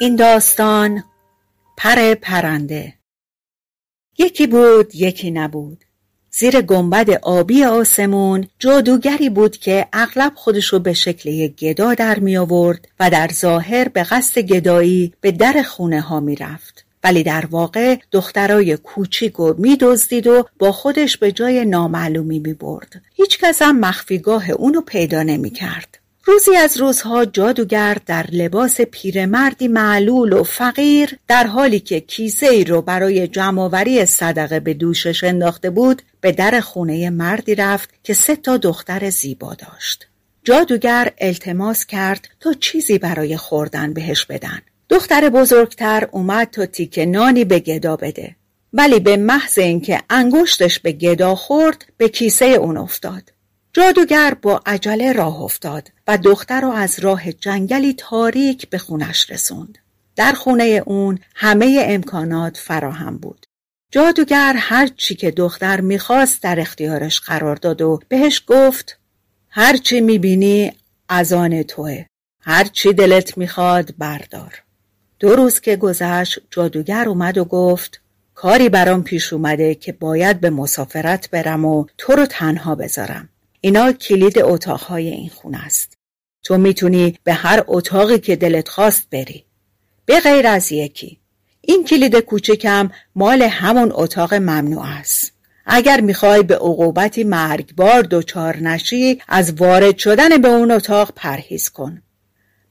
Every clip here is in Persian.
این داستان پر پرنده یکی بود یکی نبود زیر گنبد آبی آسمون جادوگری بود که اغلب خودشو به شکل یک گدا در می آورد و در ظاهر به قصد گدایی به در خونه ها می رفت. ولی در واقع دخترای کوچیک و می دزدید و با خودش به جای نامعلومی می برد. هیچ کس هم مخفیگاه اونو پیدا نمی کرد. روزی از روزها جادوگر در لباس پیرمردی معلول و فقیر در حالی که کیسه ای رو برای جمعآوری صدقه به دوشش انداخته بود به در خونه مردی رفت که سه تا دختر زیبا داشت. جادوگر التماس کرد تا چیزی برای خوردن بهش بدن. دختر بزرگتر اومد تا تیک نانی به گدا بده. ولی به محض اینکه انگشتش به گدا خورد به کیسه اون افتاد. جادوگر با عجله راه افتاد و دختر را از راه جنگلی تاریک به خونش رسوند. در خونه اون همه امکانات فراهم بود. جادوگر هر چی که دختر می‌خواست در اختیارش قرار داد و بهش گفت هر چی می‌بینی از آن توه. هر چی دلت می‌خواد بردار. دو روز که گذشت جادوگر اومد و گفت کاری برام پیش اومده که باید به مسافرت برم و تو رو تنها بذارم. اینا کلید اتاقهای این خونه است. تو می‌تونی به هر اتاقی که دلت خواست بری. به غیر از یکی. این کلید کوچکم مال همون اتاق ممنوع است. اگر می‌خوای به عقوبتی مرگبار دچار نشی از وارد شدن به اون اتاق پرهیز کن.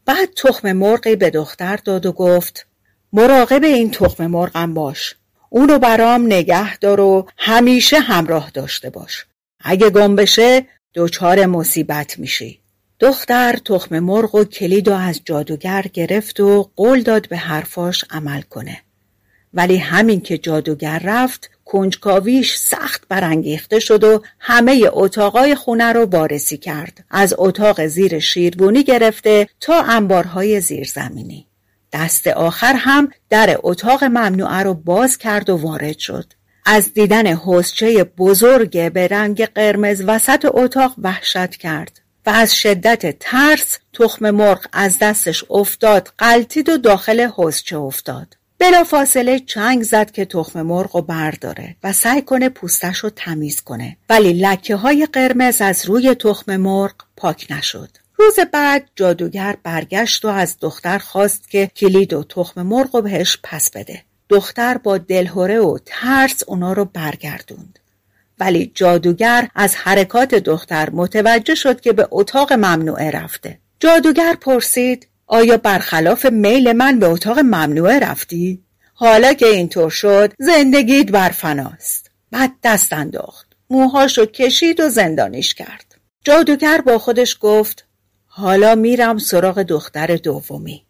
بعد تخم مرغی به دختر داد و گفت مراقب این تخم مرغم باش. اونو برام نگه دار و همیشه همراه داشته باش. اگه گم بشه دچار مصیبت میشی. دختر تخم مرغ و کلید و از جادوگر گرفت و قول داد به حرفاش عمل کنه. ولی همین که جادوگر رفت کنجکاویش سخت برانگیخته شد و همه اتاقای خونه رو بارسی کرد. از اتاق زیر شیربونی گرفته تا انبارهای زیرزمینی. دست آخر هم در اتاق ممنوعه رو باز کرد و وارد شد. از دیدن حسچه بزرگ به رنگ قرمز وسط اتاق وحشت کرد و از شدت ترس تخم مرغ از دستش افتاد قلتید و داخل حسچه افتاد. بلا فاصله چنگ زد که تخم مرغ رو برداره و سعی کنه پوستش رو تمیز کنه. ولی لکه های قرمز از روی تخم مرغ پاک نشد. روز بعد جادوگر برگشت و از دختر خواست که کلید و تخم مرغ رو بهش پس بده. دختر با دلهوره و ترس اونا رو برگردوند. ولی جادوگر از حرکات دختر متوجه شد که به اتاق ممنوعه رفته. جادوگر پرسید آیا برخلاف میل من به اتاق ممنوعه رفتی؟ حالا که اینطور شد زندگیت برفناست. بعد دست انداخت. موهاشو کشید و زندانیش کرد. جادوگر با خودش گفت حالا میرم سراغ دختر دومی.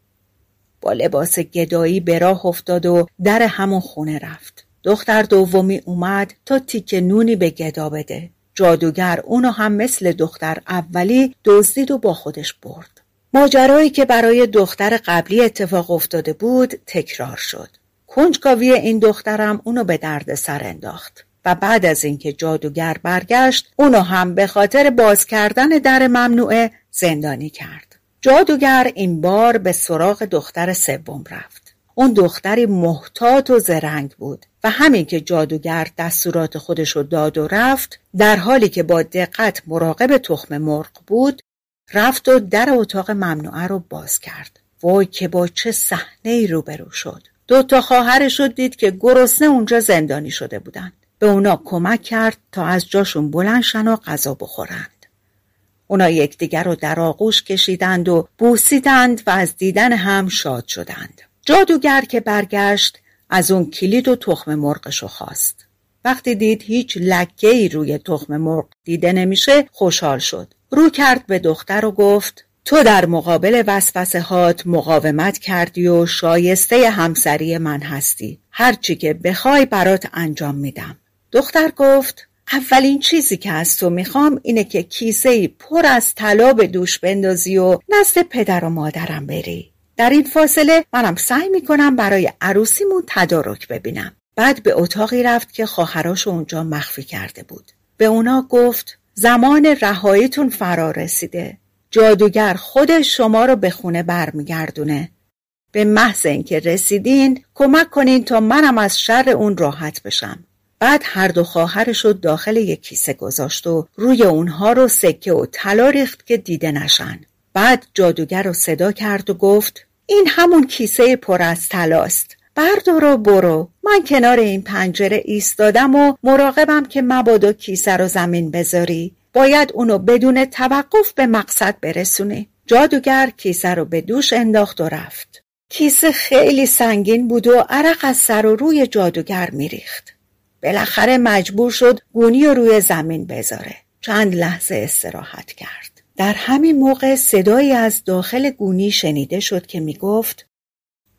با لباس گدایی به راه افتاد و در همون خونه رفت. دختر دومی اومد تا تیک نونی به گدا بده. جادوگر اونو هم مثل دختر اولی دزدید و با خودش برد. ماجرایی که برای دختر قبلی اتفاق افتاده بود تکرار شد. کنجکاوی این دخترم اونو به درد سر انداخت و بعد از اینکه جادوگر برگشت اونو هم به خاطر باز کردن در ممنوعه زندانی کرد. جادوگر این بار به سراغ دختر سوم رفت. اون دختری محتاط و زرنگ بود و همین که جادوگر دستورات خودش رو داد و رفت در حالی که با دقت مراقب تخم مرغ بود رفت و در اتاق ممنوعه رو باز کرد. وای که با چه صحنه ای روبرو شد. دو تا خواهرش رو دید که گرسنه اونجا زندانی شده بودند. به اونا کمک کرد تا از جاشون بلند شن و غذا بخورند. اونا یکدیگر رو در آغوش کشیدند و بوسیدند و از دیدن هم شاد شدند. جادوگر که برگشت از اون کلید و تخم مرغش رو خواست. وقتی دید هیچ لکه ای روی تخم مرغ دیده نمیشه خوشحال شد. رو کرد به دختر و گفت تو در مقابل وسوسه هات مقاومت کردی و شایسته همسری من هستی هرچی که بخوای برات انجام میدم دختر گفت اولین چیزی که از تو می‌خوام اینه که کیسه پر از طلا به دوش بندازی و نزد پدر و مادرم بری. در این فاصله منم سعی می‌کنم برای عروسیمون تدارک ببینم. بعد به اتاقی رفت که خواهراشو اونجا مخفی کرده بود. به اونا گفت زمان رهاییتون فرا رسیده. جادوگر خود شما رو به خونه برمیگردونه. به محض اینکه رسیدین کمک کنین تا منم از شر اون راحت بشم. بعد هر دو خواهرش رو داخل یک کیسه گذاشت و روی اونها رو سکه و طلا ریخت که دیده نشن. بعد جادوگر رو صدا کرد و گفت این همون کیسه پر از طلاست. بردار و برو. من کنار این پنجره ایستادم و مراقبم که مبادا کیسه رو زمین بذاری. باید اونو بدون توقف به مقصد برسونی جادوگر کیسه رو به دوش انداخت و رفت. کیسه خیلی سنگین بود و عرق از سر و روی جادوگر میریخت. بالاخره مجبور شد گونی رو روی زمین بذاره. چند لحظه استراحت کرد. در همین موقع صدایی از داخل گونی شنیده شد که می‌گفت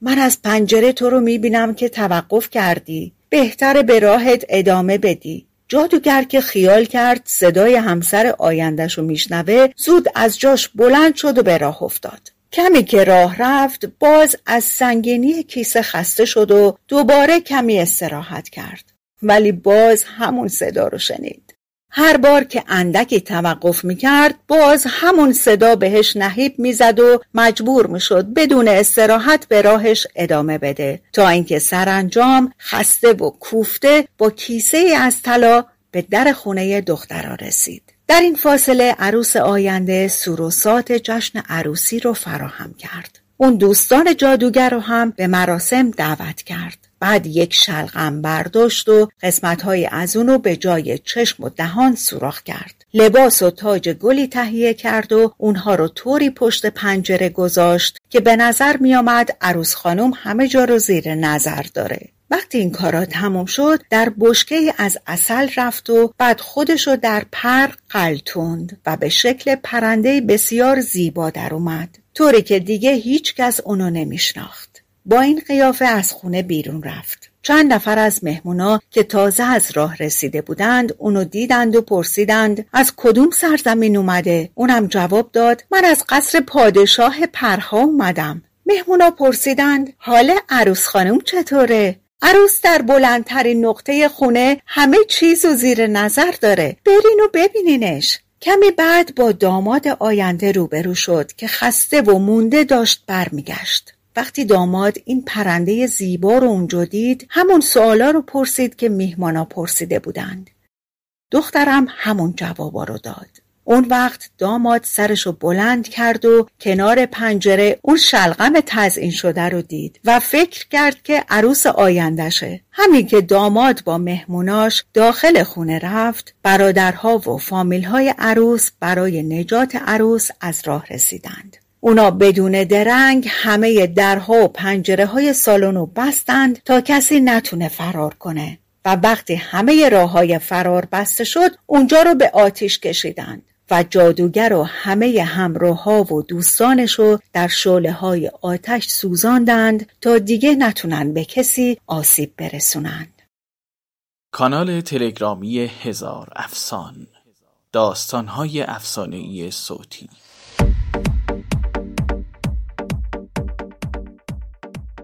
من از پنجره تو رو می‌بینم که توقف کردی. بهتر به راهت ادامه بدی. جادوگر که خیال کرد صدای همسر آیندهش رو میشنوه زود از جاش بلند شد و به راه افتاد. کمی که راه رفت باز از سنگینی کیسه خسته شد و دوباره کمی استراحت کرد. ولی باز همون صدا رو شنید. هر بار که اندکی توقف می‌کرد باز همون صدا بهش نهیب می‌زد و مجبور می‌شد بدون استراحت به راهش ادامه بده. تا اینکه سرانجام خسته و کوفته با کیسه از طلا به در خونه دخترا رسید. در این فاصله عروس آینده سروسات جشن عروسی رو فراهم کرد. اون دوستان جادوگر رو هم به مراسم دعوت کرد. بعد یک شلغم برداشت و قسمتهای از اونو به جای چشم و دهان سوراخ کرد. لباس و تاج گلی تهیه کرد و اونها رو طوری پشت پنجره گذاشت که به نظر میآمد عروس خانم همه جا رو زیر نظر داره. وقتی این کارا تموم شد در بشکه از اصل رفت و بعد خودشو در پر قلتوند و به شکل پرنده بسیار زیبا در اومد طوری که دیگه هیچ کس اونو نمیشناخت. با این قیافه از خونه بیرون رفت. چند نفر از مهمونا که تازه از راه رسیده بودند اونو دیدند و پرسیدند از کدوم سرزمین اومده؟ اونم جواب داد من از قصر پادشاه پرها اومدم. مهمونا پرسیدند حال عروس خانم چطوره؟ عروس در بلندترین نقطه خونه همه چیز و زیر نظر داره. برین و ببینینش. کمی بعد با داماد آینده روبرو شد که خسته و مونده داشت برمیگشت. وقتی داماد این پرنده زیبا رو اونجا دید همون سوالا رو پرسید که میهمانا پرسیده بودند. دخترم همون جوابا رو داد. اون وقت داماد سرشو بلند کرد و کنار پنجره اون شلغم تزئین شده رو دید و فکر کرد که عروس آیندهشه. همین که داماد با مهموناش داخل خونه رفت برادرها و فامیلهای عروس برای نجات عروس از راه رسیدند. اونا بدون درنگ همه درها و پنجره های سالن رو بستند تا کسی نتونه فرار کنه و وقتی همه راه های فرار بسته شد اونجا رو به آتیش کشیدند و جادوگر و همه همراه ها و دوستانش رو در شعله های آتش سوزاندند تا دیگه نتونن به کسی آسیب برسونند. کانال تلگرامی هزار افسان داستان های افسانه صوتی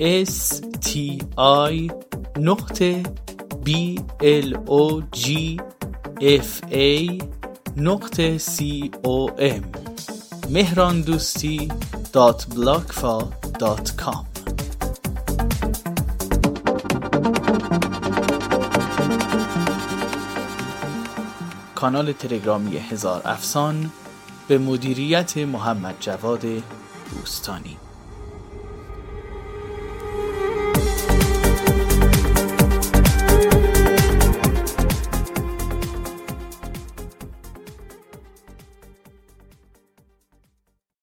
s t i نقطه b l o g f a نقطه c o m مهران دوستی dot بلاگفا دات کام کانال تلگرامی هزار افسان به مدیریت محمد جواد دوستانی